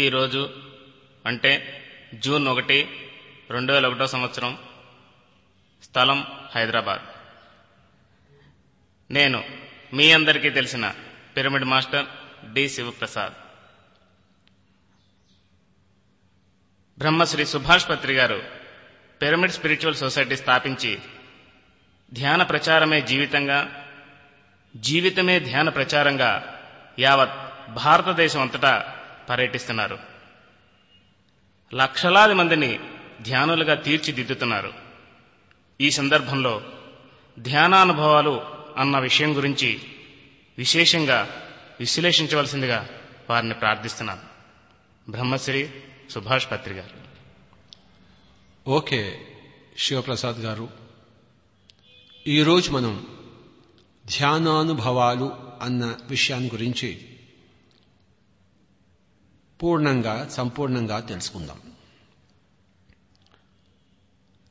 ఈరోజు అంటే జూన్ ఒకటి రెండు వేల ఒకటో సంవత్సరం. స్థలం హైదరాబాద్. నేను మీ అందరికీ తెలిసిన pyramid master D Sivaprasad. Brahmashri Subhash Patri గారు పిరమిడ్ స్పిరిచువల్ సొసైటీ స్థాపించి ధ్యాన ప్రచారమే జీవితంగా జీవితమే ధ్యాన ప్రచారంగా యావత్ భారతదేశం అంతటా పర్యటిస్తున్నారు. లక్షలాది మందిని ధ్యానులుగా తీర్చిదిద్దుతున్నారు. ఈ సందర్భంలో ధ్యానానుభవాలు అన్న విషయం గురించి విశేషంగా విశ్లేషించవలసిందిగా వారిని ప్రార్థిస్తున్నాను. బ్రహ్మశ్రీ సుభాష్ పత్రి గారు. ఓకే శివప్రసాద్ గారు. ఈరోజు మనం ధ్యానానుభవాలు అన్న విషయాన్ని గురించి పూర్ణంగా సంపూర్ణంగా తెలుసుకుందాం.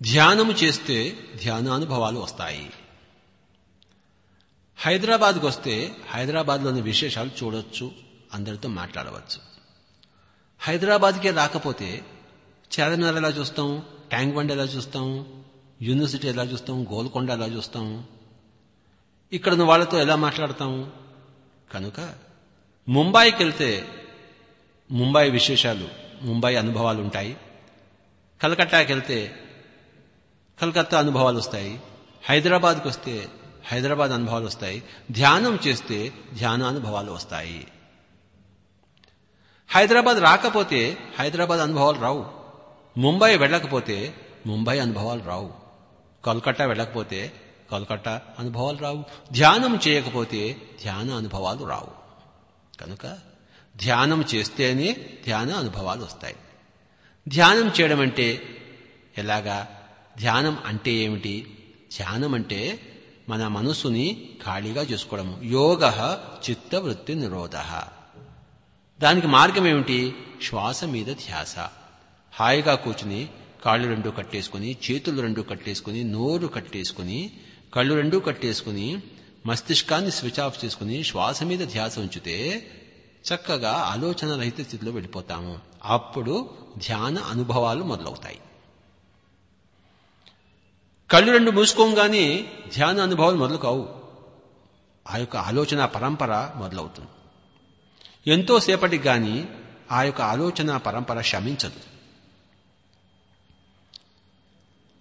ధ్యానము చేస్తే ధ్యానానుభవాలు వస్తాయి. హైదరాబాద్కు వస్తే హైదరాబాద్లోని విశేషాలు చూడొచ్చు అందరితో మాట్లాడవచ్చు. హైదరాబాద్కే రాకపోతే చార్మినార్ ఎలా చూస్తాం ట్యాంక్ బండ్ ఎలా చూస్తాం యూనివర్సిటీ ఎలా చూస్తాం గోల్కొండ ఎలా చూస్తాం ఇక్కడ ఉన్న వాళ్ళతో ఎలా మాట్లాడతాం? కనుక ముంబైకి వెళ్తే ముంబై విశేషాలు ముంబై అనుభవాలు ఉంటాయి కలకట్టాకి వెళ్తే కలకత్తా అనుభవాలు వస్తాయి హైదరాబాద్కి వస్తే హైదరాబాద్ అనుభవాలు వస్తాయి ధ్యానం చేస్తే ధ్యాన అనుభవాలు వస్తాయి హైదరాబాద్ రాకపోతే హైదరాబాద్ అనుభవాలు రావు. ముంబై వెళ్ళకపోతే ముంబై అనుభవాలు రావు. కలకట్టా వెళ్ళకపోతే కలకట్టా అనుభవాలు రావు. ధ్యానం చేయకపోతే ధ్యాన అనుభవాలు రావు. కనుక ధ్యానం చేస్తేనే ధ్యాన అనుభవాలు వస్తాయి. ధ్యానం చేయడం అంటే ఎలాగా? ధ్యానం అంటే ఏమిటి? ధ్యానం అంటే మన మనసుని ఖాళీగా చేసుకోవడము. యోగ చిత్తవృత్తి నిరోధ. దానికి మార్గం ఏమిటి? శ్వాస మీద ధ్యాస. హాయిగా కూర్చుని కాళ్ళు రెండు కట్టేసుకుని చేతులు రెండు కట్టేసుకుని నోరు కట్టేసుకుని కళ్ళు రెండు కట్టేసుకుని మస్తిష్కాన్ని స్విచ్ ఆఫ్ చేసుకుని శ్వాస మీద ధ్యాస ఉంచితే చక్కగా ఆలోచన రహిత స్థితిలో వెళ్ళిపోతాము. అప్పుడు ధ్యాన అనుభవాలు మొదలవుతాయి. కళ్ళు రెండు మూసుకోగానే ధ్యాన అనుభవాలు మొదలు కావు ఆ యొక్క ఆలోచన పరంపర మొదలవుతుంది. ఎంతోసేపటికి కానీ ఆ యొక్క ఆలోచన పరంపర శమించదు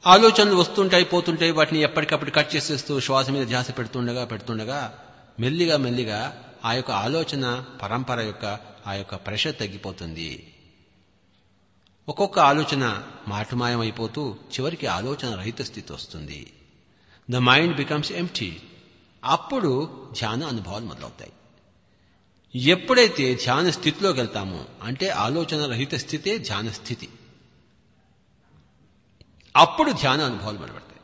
ఆలోచనలు వస్తుంటాయి పోతుంటాయి వాటిని ఎప్పటికప్పుడు కట్ చేసేస్తూ శ్వాస మీద ధ్యాస పెడుతుండగా పెడుతుండగా మెల్లిగా మెల్లిగా ఆ యొక్క ఆలోచన పరంపర యొక్క ఆ యొక్క ప్రెషర్ తగ్గిపోతుంది. ఒక్కొక్క ఆలోచన మాటుమాయం చివరికి ఆలోచన రహిత స్థితి వస్తుంది. ద మైండ్ బికమ్స్ ఎంటీ అప్పుడు ధ్యాన అనుభవాలు మొదలవుతాయి. ఎప్పుడైతే ధ్యాన స్థితిలోకి వెళ్తామో అంటే ఆలోచన రహిత స్థితే ధ్యాన స్థితి. అప్పుడు ధ్యాన అనుభవాలు మొదలుపెడతాయి.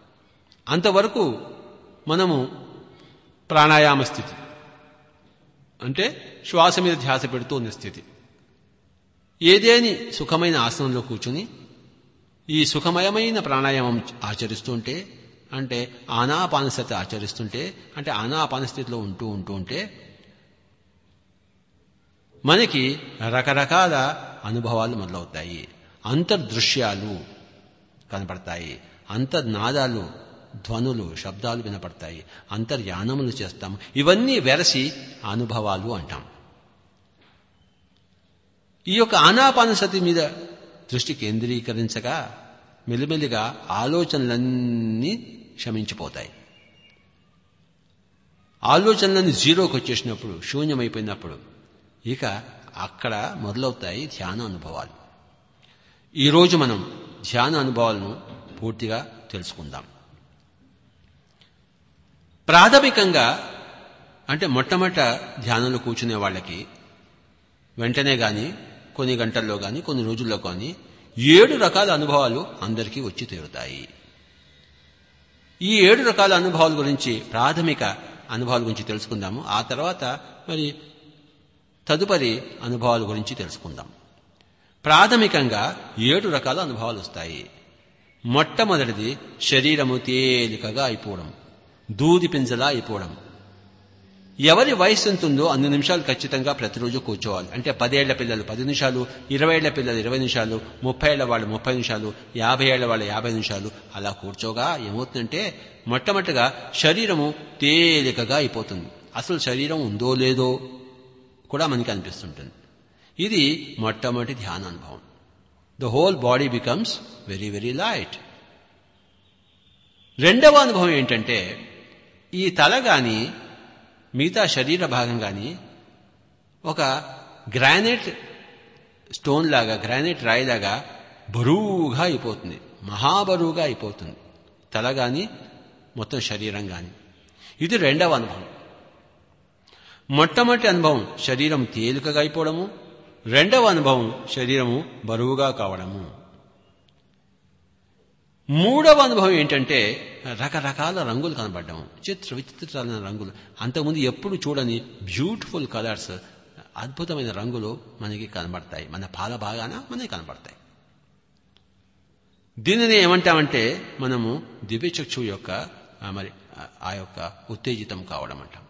అంతవరకు మనము ప్రాణాయామ స్థితి అంటే శ్వాస మీద ధ్యాస పెడుతూ ఉన్న స్థితి. ఏదేని సుఖమైన ఆసనంలో కూర్చుని ఈ సుఖమయమైన ప్రాణాయామం ఆచరిస్తుంటే అంటే ఆనాపానస్థితి ఆచరిస్తుంటే అంటే ఆనాపానస్థితిలో ఉంటూ ఉంటూ ఉంటే మనకి రకరకాల అనుభవాలు మొదలవుతాయి. అంతర్దృశ్యాలు కనపడతాయి. అంతర్నాదాలు ధ్వనులు శబ్దాలు వినపడతాయి. అంతర్యానములు చేస్తాము. ఇవన్నీ వెరసి అనుభవాలు అంటాం. ఈ యొక్క ఆనాపానసతి మీద దృష్టి కేంద్రీకరించగా మెల్లిమెల్లిగా ఆలోచనలన్నీ శమించిపోతాయి. ఆలోచనలన్నీ జీరోకి వచ్చేసినప్పుడు శూన్యమైపోయినప్పుడు ఇక అక్కడ మొదలవుతాయి ధ్యాన అనుభవాలు. ఈరోజు మనం ధ్యాన అనుభవాలను పూర్తిగా తెలుసుకుందాం. ప్రాథమికంగా అంటే మొట్టమొదట ధ్యానంలో కూర్చునే వాళ్ళకి వెంటనే కానీ కొన్ని గంటల్లో కానీ కొన్ని రోజుల్లో కానీ ఏడు రకాల అనుభవాలు అందరికీ వచ్చి తీరుతాయి. ఈ ఏడు రకాల అనుభవాల గురించి ప్రాథమిక అనుభవాల గురించి తెలుసుకుందాము. ఆ తర్వాత మరి తదుపరి అనుభవాల గురించి తెలుసుకుందాం. ప్రాథమికంగా ఏడు రకాల అనుభవాలు వస్తాయి. మొట్టమొదటిది శరీరము తేలికగా అయిపోవడం. దూది పింజలా అయిపోవడం. ఎవరి వయసు ఎంత ఉందో అన్ని నిమిషాలు ఖచ్చితంగా ప్రతిరోజు కూర్చోవాలి. అంటే పదేళ్ళ పిల్లలు పది నిమిషాలు ఇరవై ఏళ్ళ పిల్లలు ఇరవై నిమిషాలు ముప్పై ఏళ్ళ వాళ్ళు ముప్పై నిమిషాలు యాభై ఏళ్ళ వాళ్ళు యాభై నిమిషాలు. అలా కూర్చోగా ఏమవుతుందంటే మొట్టమొదటిగా శరీరము తేలికగా అయిపోతుంది. అసలు శరీరం ఉందో లేదో కూడా మనకి అనిపిస్తుంటుంది. ఇది మొట్టమొదటి ధ్యానానుభవం. The whole body becomes very very light రెండవ అనుభవం ఏంటంటే ఈ తల గాని మిగతా శరీర భాగం కానీ ఒక గ్రానైట్ స్టోన్ లాగా గ్రానైట్ రాయిలాగా బరువుగా అయిపోతుంది. మహాబరువుగా అయిపోతుంది. తల కానీ మొత్తం శరీరం కానీ ఇది రెండవ అనుభవం. మొట్టమొదటి అనుభవం శరీరం తేలికగా అయిపోవడము. రెండవ అనుభవం శరీరము బరువుగా కావడము. మూడవ అనుభవం ఏంటంటే రకరకాల రంగులు కనబడ్డం. చిత్ర విచిత్రాలైన రంగులు. అంతకుముందు ఎప్పుడు చూడని బ్యూటిఫుల్ కలర్స్ అద్భుతమైన రంగులు మనకి కనబడతాయి. మన పాల భాగాన మనకి కనబడతాయి. దీనిని ఏమంటామంటే మనము దివ్యచక్షు యొక్క మరి ఆ యొక్క ఉత్తేజితం కావడం అంటాం.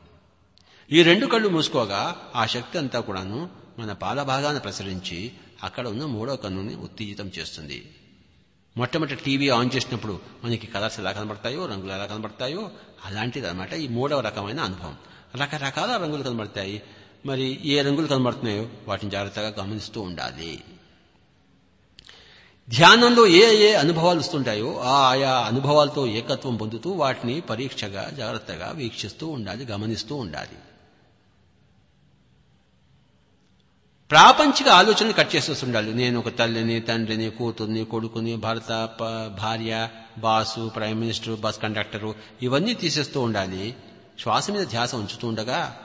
ఈ రెండు కళ్ళు మూసుకోగా ఆ శక్తి అంతా కూడాను మన పాల భాగాన ప్రసరించి అక్కడ ఉన్న మూడో కన్నుని ఉత్తేజితం చేస్తుంది. మొట్టమొదటి టీవీ ఆన్ చేసినప్పుడు మనకి కలర్స్ ఎలా కనబడతాయో రంగులు ఎలా కనబడతాయో అలాంటిది అనమాట ఈ మూడవ రకమైన అనుభవం. రకరకాల రంగులు కనబడతాయి. మరి ఏ రంగులు కనబడుతున్నాయో వాటిని జాగ్రత్తగా గమనిస్తూ ఉండాలి. ధ్యానంలో ఏ ఏ అనుభవాలు వస్తుంటాయో ఆ ఆయా అనుభవాలతో ఏకత్వం పొందుతూ వాటిని పరీక్షగా జాగ్రత్తగా వీక్షిస్తూ ఉండాలి గమనిస్తూ ఉండాలి. ప్రాపంచిక ఆలోచనలు కట్ చేసేస్తుండాలి నేను ఒక తల్లిని తండ్రిని కూతుర్ని కొడుకుని భర్త భార్య boss prime minister bus conductor ఇవన్నీ తీసేస్తూ ఉండాలి. శ్వాస మీద ధ్యాస ఉంచుతూ ఉండగా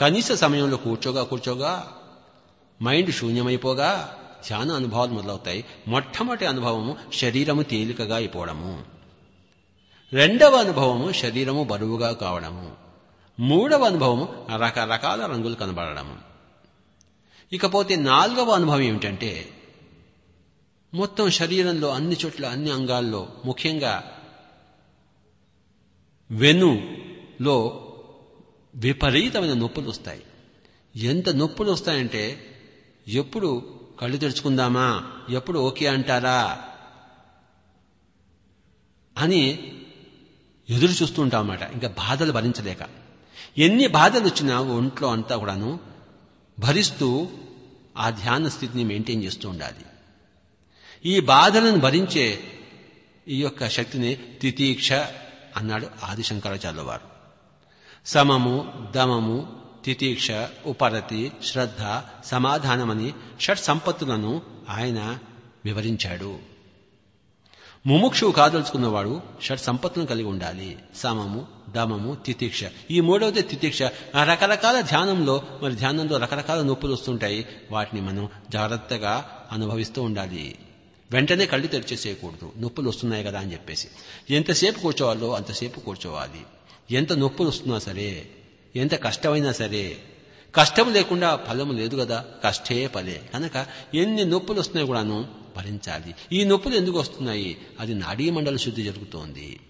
కనీస సమయంలో కూర్చోగా కూర్చోగా మైండ్ శూన్యమైపోగా ధ్యాన అనుభవాలు మొదలవుతాయి. మొట్టమొదటి అనుభవము శరీరము తేలికగా అయిపోవడము. రెండవ అనుభవము శరీరము బరువుగా కావడము. మూడవ అనుభవము రకరకాల రంగులు కనబడడము. ఇకపోతే నాలుగవ అనుభవం ఏమిటంటే మొత్తం శరీరంలో అన్ని చోట్ల అన్ని అంగాల్లో ముఖ్యంగా వెనులో విపరీతమైన నొప్పులు వస్తాయి. ఎంత నొప్పులు వస్తాయంటే ఎప్పుడు కళ్ళు తెరుచుకుందామా ఎప్పుడు ఓకే అంటారా అని ఎదురు చూస్తుంటామన్నమాట ఇంకా బాధలు భరించలేక. ఎన్ని బాధలు వచ్చినా ఒంట్లో అంతా కూడాను భరిస్తూ ఆ ధ్యాన స్థితిని మెయింటైన్ చేస్తూ ఉండాలి. ఈ బాధలను భరించే ఈ యొక్క శక్తిని తితీక్ష అన్నాడు ఆదిశంకరాచార్యుల వారు. సమము దమము తితీక్ష ఉపరతి శ్రద్ధ సమాధానమని షట్ సంపత్తులను ఆయన వివరించాడు. ముముక్షువు కాదలుచుకున్నవాడు షట్ సంపత్తును కలిగి ఉండాలి. సమము దమము తితీక్ష. ఈ మూడవది తితీక్ష. రకరకాల ధ్యానంలో మరి ధ్యానంలో రకరకాల నొప్పులు వస్తుంటాయి. వాటిని మనం జాగ్రత్తగా అనుభవిస్తూ ఉండాలి. వెంటనే కళ్ళు తెరిచేసేయకూడదు. నొప్పులు వస్తున్నాయి కదా అని చెప్పేసి. ఎంతసేపు కూర్చోవాలో అంతసేపు కూర్చోవాలి. ఎంత నొప్పులు వస్తున్నా సరే ఎంత కష్టమైనా సరే కష్టం లేకుండా ఫలము లేదు కదా. కష్టే ఫలే. కనుక ఎన్ని నొప్పులు వస్తున్నాయి కూడాను భరించాలి. ఈ నొప్పులు ఎందుకు వస్తున్నాయి? అది నాడీ మండల శుద్ధి జరుగుతోంది.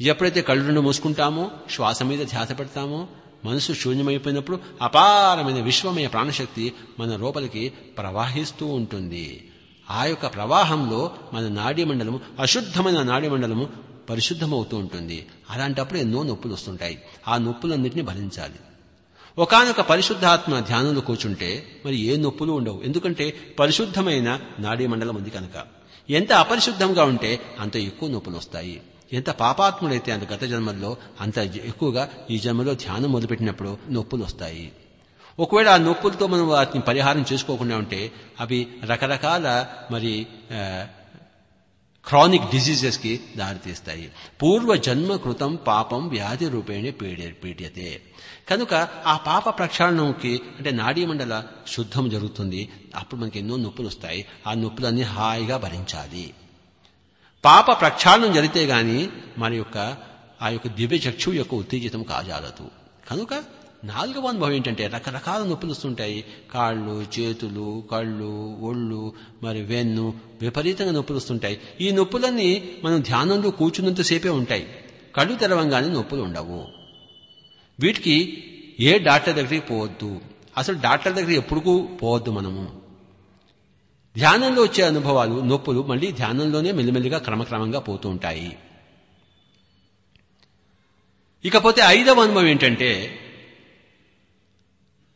ఎప్పుడైతే కళ్ళు మూసుకుంటామో శ్వాస మీద ధ్యాస పెడతామో మనసు శూన్యమైపోయినప్పుడు అపారమైన విశ్వమయ ప్రాణశక్తి మన లోపలికి ప్రవాహిస్తూ ఉంటుంది. ఆ యొక్క ప్రవాహంలో మన నాడీ మండలము అశుద్ధమైన నాడీ మండలము పరిశుద్ధమవుతూ ఉంటుంది. అలాంటప్పుడు ఎన్నో నొప్పులు వస్తుంటాయి. ఆ నొప్పులన్నింటినీ భరించాలి. ఒకనొక పరిశుద్ధాత్మ ధ్యానంలో కూర్చుంటే మరి ఏ నొప్పులు ఉండవు. ఎందుకంటే పరిశుద్ధమైన నాడీ మండలం ఉంది కనుక. ఎంత అపరిశుద్ధంగా ఉంటే అంత ఎక్కువ నొప్పులు వస్తాయి. ఎంత పాపాత్ముడైతే అంత గత జన్మల్లో అంత ఎక్కువగా ఈ జన్మలో ధ్యానం మొదలుపెట్టినప్పుడు నొప్పులు వస్తాయి. ఒకవేళ ఆ నొప్పులతో మనం వాటిని పరిహారం చేసుకోకుండా ఉంటే అవి రకరకాల మరి క్రానిక్ డిసీజెస్కి దారితీస్తాయి. పూర్వ జన్మ కృతం పాపం వ్యాధి రూపేణే పీడే పీడ్యతే. కనుక ఆ పాప ప్రక్షాళనంకి అంటే నాడీమండల శుద్ధం జరుగుతుంది. అప్పుడు మనకి ఎన్నో నొప్పులు వస్తాయి. ఆ నొప్పులన్నీ హాయిగా భరించాలి. పాప ప్రక్షాళనం జరిగితే గాని మన యొక్క ఆ యొక్క దివ్య చక్షు యొక్క ఉత్తేజితం కాజాలదు. కనుక నాలుగవ అనుభవం ఏంటంటే రకరకాల నొప్పులు వస్తుంటాయి. కాళ్ళు చేతులు కళ్ళు ఒళ్ళు మరి వెన్ను విపరీతంగా నొప్పులు వస్తుంటాయి. ఈ నొప్పులన్నీ మనం ధ్యానంలో కూర్చున్నంతసేపే ఉంటాయి. కళ్ళు తెరవంగానే నొప్పులు ఉండవు. వీటికి ఏ డాక్టర్ దగ్గరికి పోవద్దు. అసలు డాక్టర్ దగ్గర ఎప్పుడు పోవద్దు మనము. ధ్యానంలో వచ్చే అనుభవాలు నొప్పులు మళ్ళీ ధ్యానంలోనే మెల్లిమెల్లిగా క్రమక్రమంగా పోతూ ఉంటాయి. ఇకపోతే ఐదవ అనుభవం ఏంటంటే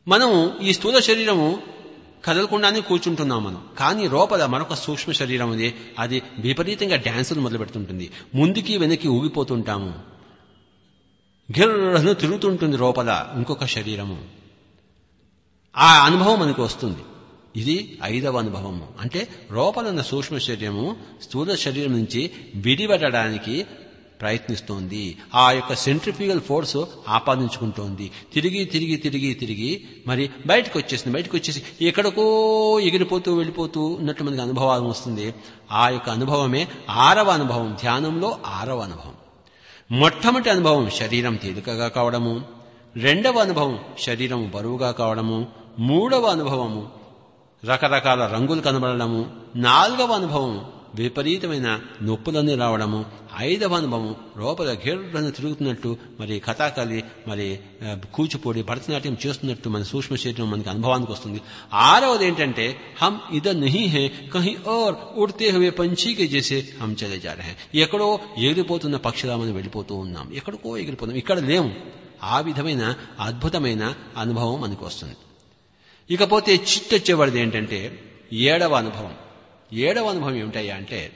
మనం ఈ స్థూల శరీరము కదలకుండానే కూర్చుంటున్నాం మనం. కానీ లోపల మరొక సూక్ష్మ శరీరం ఉంది. అది విపరీతంగా డ్యాన్సులు మొదలు పెడుతుంటుంది ముందుకి వెనక్కి ఊగిపోతుంటాము. గిర్రను తిరుగుతుంటుంది లోపల ఇంకొక శరీరము. ఆ అనుభవం మనకు వస్తుంది. ఇది ఐదవ అనుభవము. అంటే లోపల ఉన్న సూక్ష్మ శరీరము స్థూల శరీరం నుంచి విడిపడడానికి ప్రయత్నిస్తోంది. ఆ యొక్క సెంట్రిఫ్యూగల్ ఫోర్స్ ఆపాదించుకుంటోంది. తిరిగి తిరిగి తిరిగి తిరిగి మరి బయటకు వచ్చేసింది బయటకు వచ్చేసి ఎక్కడికో ఎగిరిపోతూ వెళ్ళిపోతూ ఉన్నట్టు మనకి అనుభవం వస్తుంది. ఆ యొక్క అనుభవమే ఆరవ అనుభవం. ధ్యానంలో ఆరవ అనుభవం. మొట్టమొదటి అనుభవం శరీరం తేలికగా కావడము. రెండవ అనుభవం శరీరం బరువుగా కావడము. మూడవ అనుభవము రకరకాల రంగులు కనబడము నాలుగవ అనుభవం విపరీతమైన నొప్పులన్నీ రావడము ఐదవ అనుభవం లోపల గిర్రను తిరుగుతున్నట్టు మరి కథాకలి మరి కూచిపూడి భరతనాట్యం చేస్తున్నట్టు మన సూక్ష్మ శరీరం మనకి అనుభవానికి వస్తుంది. ఆరవది ఏంటంటే హం ఇద నహీ హే కహి ఓర్ ఉడితే హే పంచీకి చేసే హం చలే జా రహే. ఎక్కడో ఎగిరిపోతున్న పక్షులా మనం వెళ్ళిపోతూ ఉన్నాం. ఎక్కడికో ఎగిరిపోతాం ఇక్కడ లేము ఆ విధమైన అద్భుతమైన అనుభవం మనకు వస్తుంది. ఇకపోతే చిట్టొచ్చేవాడిది ఏంటంటే ఏడవ అనుభవం. ఏడవ అనుభవం ఏమిటయ్యా అంటే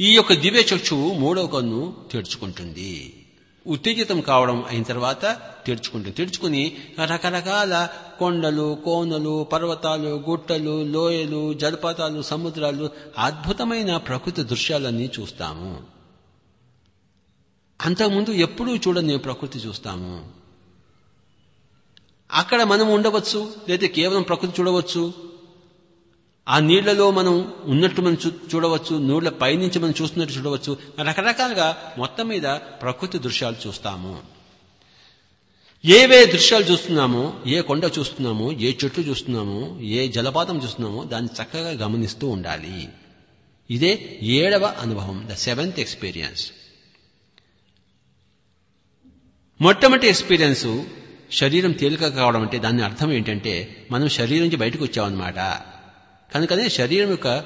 ఈ యొక్క దివ్య చక్షువు మూడవ కన్ను తెరుచుకుంటుంది. ఉత్తేజితం కావడం అయిన తర్వాత తెరుచుకుంటుంది. తెరుచుకుని రకరకాల కొండలు కోనలు పర్వతాలు గుట్టలు లోయలు జలపాతాలు సముద్రాలు అద్భుతమైన ప్రకృతి దృశ్యాలన్నీ చూస్తాము. అంతకుముందు ఎప్పుడూ చూడని ప్రకృతి చూస్తాము. అక్కడ మనం ఉండవచ్చు లేదా కేవలం ప్రకృతి చూడవచ్చు ఆ నీళ్ళలో మనం ఉన్నట్టు మనం చూడవచ్చు నీళ్ళ పైనుంచి మనం చూస్తున్నట్టు చూడవచ్చు. రకరకాలుగా మొత్తం మీద ప్రకృతి దృశ్యాలు చూస్తాము. ఏవే దృశ్యాలు చూస్తున్నామో ఏ కొండ చూస్తున్నామో ఏ చెట్లు చూస్తున్నామో ఏ జలపాతం చూస్తున్నామో దాన్ని చక్కగా గమనిస్తూ ఉండాలి. ఇదే ఏడవ అనుభవం ద సెవెంత్ ఎక్స్పీరియన్స్. మొట్టమొదటి ఎక్స్పీరియన్స్ శరీరం తేలిక కావడం అంటే దాని అర్థం ఏంటంటే మనం శరీరం నుంచి బయటకు వచ్చామన్నమాట. కనుకనే శరీరం యొక్క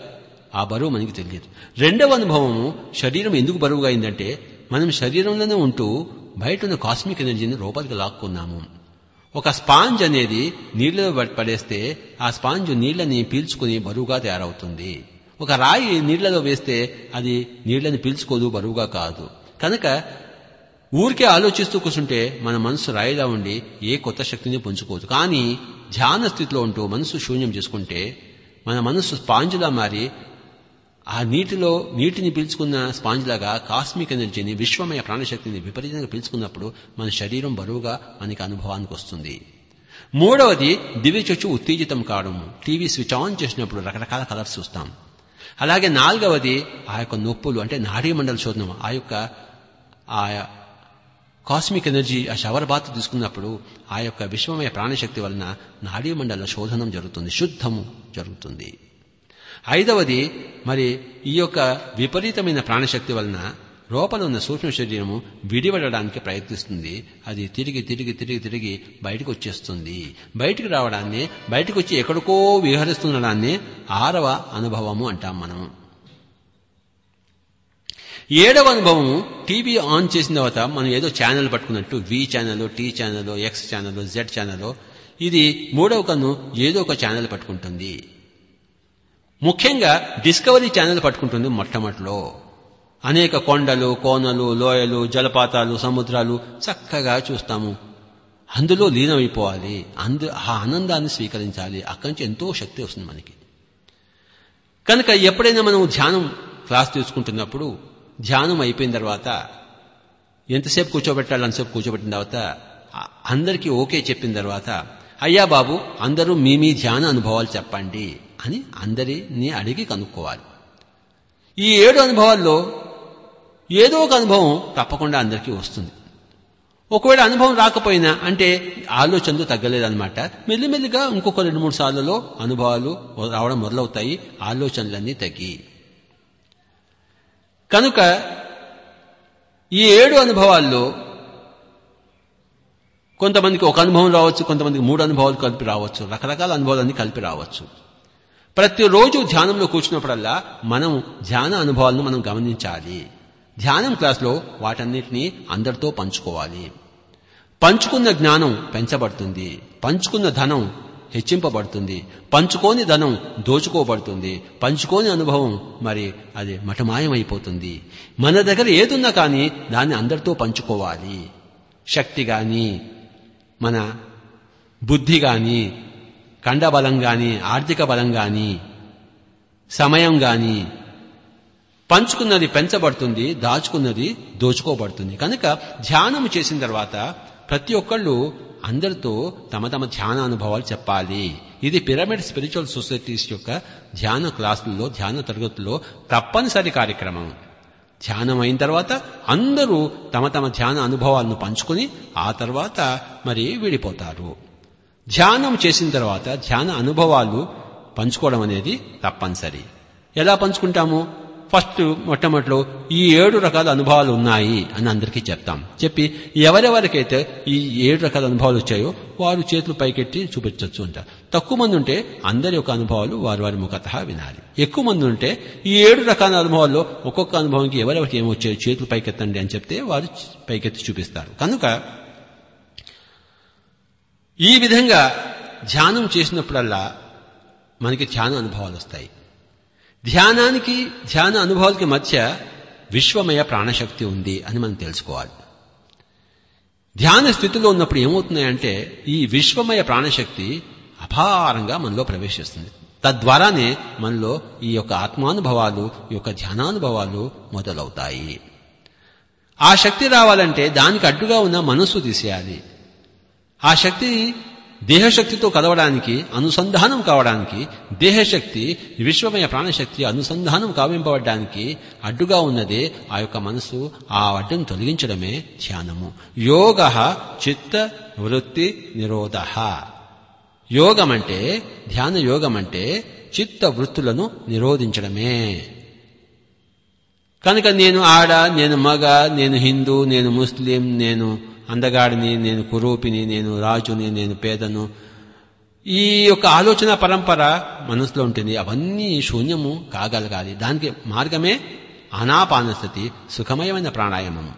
ఆ బరువు మనకి తెలియదు. రెండవ అనుభవము శరీరం ఎందుకు బరువుగా అయిందంటే మనం శరీరంలోనే ఉంటూ బయట ఉన్న కాస్మిక్ ఎనర్జీని లోపలికి లాక్కున్నాము ఒక స్పాంజ్ అనేది నీళ్ళలో పడేస్తే ఆ స్పాంజ్ నీళ్ళని పీల్చుకుని బరువుగా తయారవుతుంది. ఒక రాయి నీళ్ళలో వేస్తే అది నీళ్ళను పీల్చుకోదు బరువుగా కాదు. కనుక ఊరికే ఆలోచిస్తూ కూర్చుంటే మన మనసు రాయిలా ఉండి ఏ కొత్త శక్తిని పుంజుకోదు కానీ ధ్యాన స్థితిలో ఉంటూ మనసు శూన్యం చేసుకుంటే మన మనస్సు స్పాంజ్లా మారి ఆ నీటిలో నీటిని పీల్చుకున్న స్పాంజ్లాగా కాస్మిక్ ఎనర్జీని విశ్వమయ ప్రాణశక్తిని విపరీతంగా పీల్చుకున్నప్పుడు మన శరీరం బరువుగా మనకి అనుభవానికి వస్తుంది. మూడవది దివ్యచొచ్చు ఉత్తేజితం కావడం. టీవీ స్విచ్ ఆన్ చేసినప్పుడు రకరకాల కలర్స్ చూస్తాం. అలాగే నాలుగవది ఆ యొక్క నొప్పులు అంటే నాడీమండల శోధనం ఆ యొక్క ఆ కాస్మిక్ ఎనర్జీ ఆ షవర్ బాత్ తీసుకున్నప్పుడు ఆ యొక్క విశ్వమయ ప్రాణశక్తి వలన నాడీమండల శోధనం జరుగుతుంది. శుద్ధము. జరుగుతుంది. ఐదవది మరి ఈ యొక్క విపరీతమైన ప్రాణశక్తి వలన లోపల ఉన్న సూక్ష్మ శరీరము విడిపడడానికి ప్రయత్నిస్తుంది. అది తిరిగి తిరిగి తిరిగి తిరిగి బయటకు వచ్చేస్తుంది. బయటికి రావడాన్ని బయటకు వచ్చి ఎక్కడికో విహరిస్తుండడాన్ని ఆరవ అనుభవము అంటాం మనం ఏడవ అనుభవం టీవీ ఆన్ చేసిన తర్వాత మనం ఏదో channel పట్టుకున్నట్టు V channel T channel X channel Z channel ఇది మూడవ కన్ను ఏదో ఒక ఛానల్ పట్టుకుంటుంది. ముఖ్యంగా డిస్కవరీ ఛానల్ పట్టుకుంటుంది మొట్టమొదటిలో. అనేక కొండలు కోనలు లోయలు జలపాతాలు సముద్రాలు చక్కగా చూస్తాము. అందులో లీనమైపోవాలి. అందు ఆ ఆనందాన్ని స్వీకరించాలి. అక్కడి నుంచి ఎంతో శక్తి వస్తుంది మనకి. కనుక ఎప్పుడైనా మనం ధ్యానం క్లాస్ తీసుకుంటున్నప్పుడు ధ్యానం అయిపోయిన తర్వాత ఎంతసేపు కూర్చోబెట్టాలి అంతసేపు కూర్చోబెట్టిన తర్వాత అందరికీ ఓకే చెప్పిన తర్వాత అయ్యా బాబు అందరూ మీ మీ ధ్యాన అనుభవాలు చెప్పండి అని అందరినీ అడిగి కనుక్కోవాలి. ఈ ఏడు అనుభవాల్లో ఏదో ఒక అనుభవం తప్పకుండా అందరికీ వస్తుంది. ఒకవేళ అనుభవం రాకపోయినా అంటే ఆలోచనలు తగ్గలేదన్నమాట. మెల్లిమెల్లిగా ఇంకొక రెండు మూడు సార్లలో అనుభవాలు రావడం మొదలవుతాయి ఆలోచనలన్నీ తగ్గి. కనుక ఈ ఏడు అనుభవాల్లో కొంతమందికి ఒక అనుభవం రావచ్చు కొంతమందికి మూడు అనుభవాలు కలిపి రావచ్చు రకరకాల అనుభవాలన్నీ కలిపి రావచ్చు. ప్రతిరోజు ధ్యానంలో కూర్చున్నప్పుడల్లా మనం ధ్యాన అనుభవాలను మనం గమనించాలి. ధ్యానం క్లాస్లో వాటన్నిటినీ అందరితో పంచుకోవాలి. పంచుకున్న జ్ఞానం పెంచబడుతుంది. పంచుకున్న ధనం హెచ్చింపబడుతుంది. పంచుకోని ధనం దోచుకోబడుతుంది. పంచుకోని అనుభవం మరి అది మఠమాయమైపోతుంది. మన దగ్గర ఏదున్నా కానీ దాన్ని అందరితో పంచుకోవాలి. శక్తి కానీ మన బుద్ధి గాని కండబలం గాని ఆర్థిక బలం గాని సమయం గాని పంచుకున్నది పెంచబడుతుంది దాచుకున్నది దోచుకోబడుతుంది. కనుక ధ్యానం చేసిన తర్వాత ప్రతి ఒక్కళ్ళు అందరితో తమ తమ ధ్యాన అనుభవాలు చెప్పాలి. ఇది పిరమిడ్ స్పిరిచువల్ సొసైటీస్ యొక్క ధ్యాన క్లాసుల్లో ధ్యాన తరగతుల్లో తప్పనిసరి కార్యక్రమం. ధ్యానం అయిన తర్వాత అందరూ తమ తమ ధ్యాన అనుభవాలను పంచుకుని ఆ తర్వాత మరి విడిపోతారు. ధ్యానం చేసిన తర్వాత ధ్యాన అనుభవాలు పంచుకోవడం అనేది తప్పనిసరి. ఎలా పంచుకుంటాము? ఫస్ట్ మొట్టమొదటిలో ఈ ఏడు రకాల అనుభవాలు ఉన్నాయి అని అందరికీ చెప్తాం. చెప్పి ఎవరెవరికైతే ఈ ఏడు రకాల అనుభవాలు వచ్చాయో వారు చేతులు పైకెట్టి చూపించవచ్చు అంటారు తక్కువ మంది ఉంటే అందరి యొక్క అనుభవాలు వారి వారి ముఖత వినాలి. ఎక్కువ మంది ఉంటే ఈ ఏడు రకాల అనుభవాల్లో ఒక్కొక్క అనుభవంకి ఎవరెవరికి ఏమొచ్చాయో చేతులు పైకెత్తండి అని చెప్తే వారు పైకెత్తి చూపిస్తారు. కనుక ఈ విధంగా ధ్యానం చేసినప్పుడల్లా మనకి ధ్యాన అనుభవాలు వస్తాయి. ధ్యానానికి ధ్యాన అనుభవాలకి మధ్య విశ్వమయ ప్రాణశక్తి ఉంది అని మనం తెలుసుకోవాలి. ధ్యాన స్థితిలో ఉన్నప్పుడు ఏమవుతున్నాయంటే ఈ విశ్వమయ ప్రాణశక్తి అపారంగా మనలో ప్రవేశిస్తుంది. తద్వారానే మనలో ఈ యొక్క ఆత్మానుభవాలు ఈ యొక్క ధ్యానానుభవాలు మొదలవుతాయి. ఆ శక్తి రావాలంటే దానికి అడ్డుగా ఉన్న మనస్సు తీసేయాలి. ఆ శక్తి దేహశక్తితో కలవడానికి అనుసంధానం కావడానికి దేహశక్తి విశ్వమయ ప్రాణశక్తి అనుసంధానం కావింపబడ్డానికి అడ్డుగా ఉన్నదే ఆ యొక్క మనసు ఆ అడ్డును తొలగించడమే ధ్యానము. యోగ చిత్త వృత్తి నిరోధ. యోగం అంటే ధ్యాన యోగం అంటే చిత్త వృత్తులను నిరోధించడమే. కనుక నేను ఆడ నేను మగ నేను హిందూ నేను ముస్లిం నేను అందగాడిని నేను కురూపిని నేను రాజుని నేను పేదను. ఈ యొక్క ఆలోచన పరంపర మనసులో ఉంటుంది. అవన్నీ శూన్యము కాగలగాలి. దానికి మార్గమే అనాపానస్థితి సుఖమయమైన ప్రాణాయామం.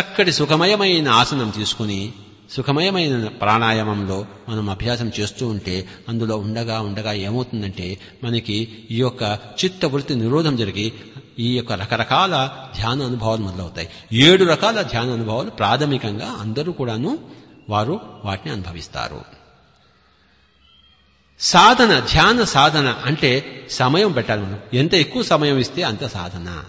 చక్కటి సుఖమయమైన ఆసనం తీసుకుని సుఖమయమైన ప్రాణాయామంలో మనం అభ్యాసం చేస్తూ ఉంటే అందులో ఉండగా ఉండగా ఏమవుతుందంటే మనకి ఈ యొక్క చిత్తవృత్తి నిరోధం జరిగి ఈ యొక్క రకరకాల ధ్యాన అనుభవాలు మొదలవుతాయి. ఏడు రకాల ధ్యాన అనుభవాలు ప్రాథమికంగా అందరూ కూడాను వారు వాటిని అనుభవిస్తారు. సాధన ధ్యాన సాధన అంటే సమయం పెట్టాలి మనం. ఎంత ఎక్కువ సమయం ఇస్తే అంత సాధన.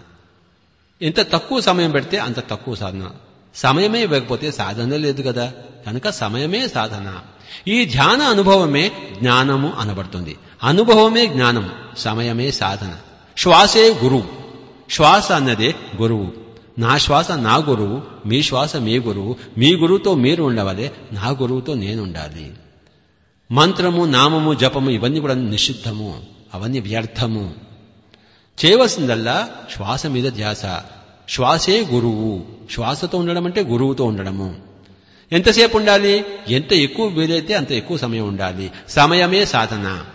ఎంత తక్కువ సమయం పెడితే అంత తక్కువ సాధన. సమయమే ఇవ్వకపోతే సాధన లేదు కదా. కనుక సమయమే సాధన. ఈ ధ్యాన అనుభవమే జ్ఞానము అనబడుతుంది. అనుభవమే జ్ఞానం సమయమే సాధన. శ్వాసే గురువు. శ్వాస అన్నదే గురువు. నా శ్వాస నా గురువు మీ శ్వాస మీ గురువు మీ గురువుతో మీరు ఉండవాలి నా గురువుతో నేను ఉండాలి మంత్రము నామము జపము ఇవన్నీ కూడా నిషిద్ధము అవన్నీ వ్యర్థము. చేయవలసిందల్లా శ్వాస మీద ధ్యాస. శ్వాసే గురువు. శ్వాసతో ఉండడం అంటే గురువుతో ఉండడము. ఎంతసేపు ఉండాలి? ఎంత ఎక్కువ వీలైతే అంత ఎక్కువ సమయం ఉండాలి. సమయమే సాధన.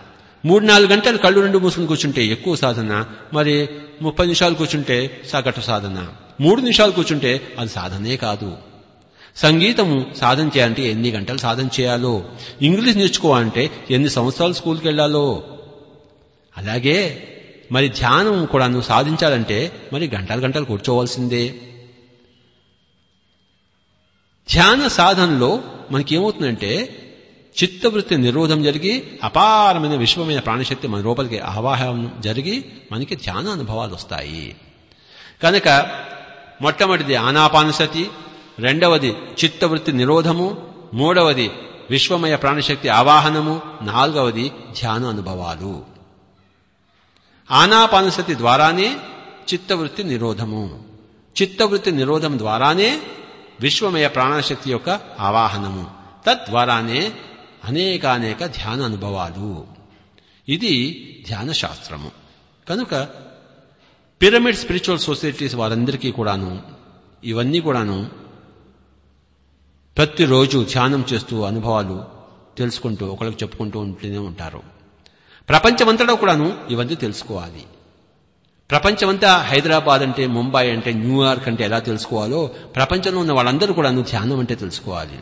మూడు నాలుగు గంటలు కళ్ళు రెండు మూసుకుని కూర్చుంటే ఎక్కువ సాధన మరి ముప్పై నిమిషాలు కూర్చుంటే సగటు సాధన. మూడు నిమిషాలు కూర్చుంటే అది సాధనే కాదు. సంగీతము సాధన చేయాలంటే ఎన్ని గంటలు సాధన చేయాలో? ఇంగ్లీష్ నేర్చుకోవాలంటే ఎన్ని సంవత్సరాలు స్కూల్కి వెళ్ళాలో? అలాగే మరి ధ్యానం కూడా నువ్వు సాధించాలంటే మరి గంటలు గంటలు కూర్చోవలసిందే. ధ్యాన సాధనలో మనకేమవుతుందంటే చిత్తవృత్తి నిరోధం జరిగి అపారమైన విశ్వమైన ప్రాణశక్తి మన లోపలికి ఆవాహనం జరిగి మనకి ధ్యాన అనుభవాలు వస్తాయి. కనుక మొట్టమొదటిది ఆనాపానసతి రెండవది చిత్తవృత్తి నిరోధము మూడవది విశ్వమయ ప్రాణశక్తి ఆవాహనము నాలుగవది ధ్యాన అనుభవాలు ఆనాపానసతి ద్వారానే చిత్తవృత్తి నిరోధము. చిత్తవృత్తి నిరోధం ద్వారానే విశ్వమయ ప్రాణశక్తి యొక్క ఆవాహనము. తద్వారానే అనేకానేక ధ్యాన అనుభవాలు. ఇది ధ్యాన శాస్త్రము కనుక పిరమిడ్ స్పిరిచువల్ సొసైటీస్ వారందరికీ కూడాను ఇవన్నీ కూడాను ప్రతిరోజు ధ్యానం చేస్తూ అనుభవాలు తెలుసుకుంటూ ఒకరికి చెప్పుకుంటూ ఉంటూనే ఉంటారు. ప్రపంచమంతటా కూడాను ఇవన్నీ తెలుసుకోవాలి. ప్రపంచమంతా హైదరాబాద్ అంటే ముంబై అంటే న్యూయార్క్ అంటే ఎలా తెలుసుకోవాలో ప్రపంచంలో ఉన్న వాళ్ళందరూ కూడాను ధ్యానం అంటే తెలుసుకోవాలి.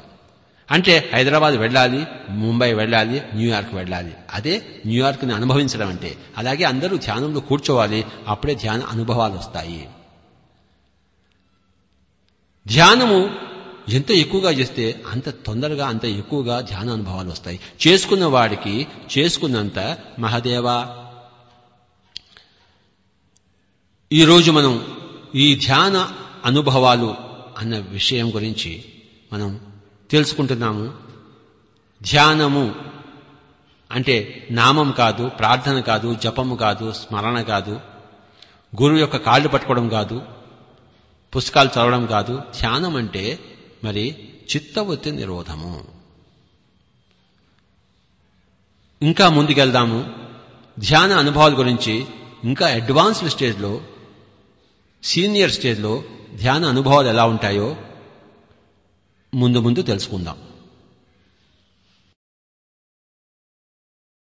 అంటే హైదరాబాద్ వెళ్ళాలి ముంబై వెళ్ళాలి న్యూయార్క్ వెళ్ళాలి. అదే న్యూయార్క్ని అనుభవించడం అంటే. అలాగే అందరూ ధ్యానంలో కూర్చోవాలి అప్పుడే ధ్యాన అనుభవాలు వస్తాయి. ధ్యానము ఎంత ఎక్కువగా చేస్తే అంత తొందరగా అంత ఎక్కువగా ధ్యాన అనుభవాలు వస్తాయి. చేసుకున్న వాడికి చేసుకున్నంత మహదేవా ఈరోజు మనం ఈ ధ్యాన అనుభవాలు అన్న విషయం గురించి మనం తెలుసుకుంటున్నాము. ధ్యానము అంటే నామం కాదు ప్రార్థన కాదు జపము కాదు స్మరణ కాదు. గురువు యొక్క కాళ్ళు పట్టుకోవడం కాదు పుస్తకాలు చదవడం కాదు. ధ్యానం అంటే మరి చిత్తవృత్తి నిరోధము. ఇంకా ముందుకెళ్దాము. ధ్యాన అనుభవాల గురించి ఇంకా అడ్వాన్స్డ్ స్టేజ్లో సీనియర్ స్టేజ్లో ధ్యాన అనుభవాలు ఎలా ఉంటాయో ముందు ముందు తెలుసుకుందాం.